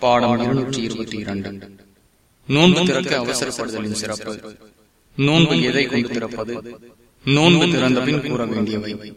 பாடம் இருநூற்றி இருபத்தி இரண்டு. நோன்பு திறக்க அவசரப்படுதலின் சிறப்பு. நோன்பு எதை கொண்டு திறப்பது? நோன்பு திறந்த பின் கூற வேண்டியவை.